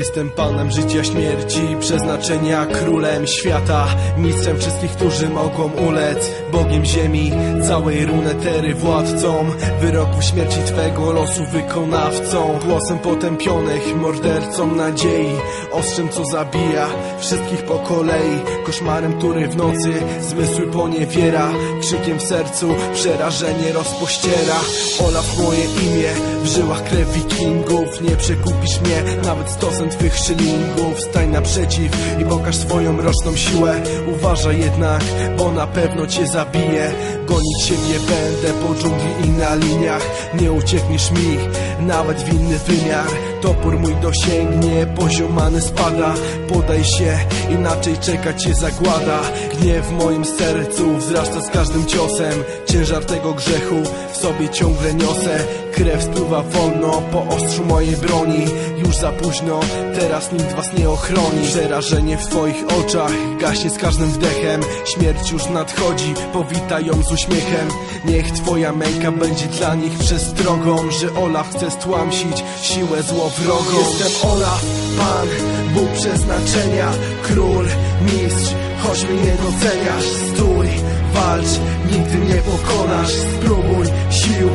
Jestem panem życia, śmierci, przeznaczenia, królem świata Mistrzem wszystkich, którzy mogą ulec Bogiem ziemi, całej runetery władcą Wyroku śmierci twego losu wykonawcą Głosem potępionych, mordercą nadziei Ostrzem, co zabija wszystkich po kolei Koszmarem, który w nocy zmysły poniewiera Krzykiem w sercu przerażenie rozpościera. Olaf moje imię, w żyłach krew wikingów Nie przekupisz mnie, nawet stosem twych szylingów Stań naprzeciw i pokaż swoją roczną siłę. Uważaj jednak, bo na pewno cię zabiję Gonić się nie będę po dżungli i na liniach. Nie uciekniesz mi, nawet w inny wymiar. Topór mój dosięgnie, poziomany spada. Podaj się, inaczej czeka cię zagłada. Gniew w moim sercu wzrasta z każdym ciosem. Ciężar tego grzechu sobie ciągle niosę. Krew spływa wolno po ostrzu mojej broni. Już za późno, teraz nikt was nie ochroni. Przerażenie w twoich oczach gaśnie z każdym wdechem. Śmierć już nadchodzi, powitaj ją z uśmiechem. Niech twoja męka będzie dla nich przestrogą Że Olaf chce stłamsić siłę złowrogą. Jestem Olaf, Pan, Bóg przeznaczenia Król, mistrz, choć mnie nie doceniasz Stój, walcz, nigdy nie pokonasz. Spróbuj sił,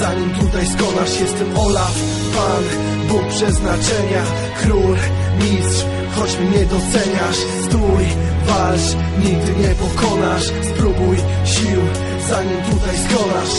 zanim tutaj skonasz. Jestem Olaf, Pan, Bóg przeznaczenia Król, mistrz, choć mnie nie doceniasz Stój, walcz, nigdy nie pokonasz. Spróbuj sił, zanim tutaj skonasz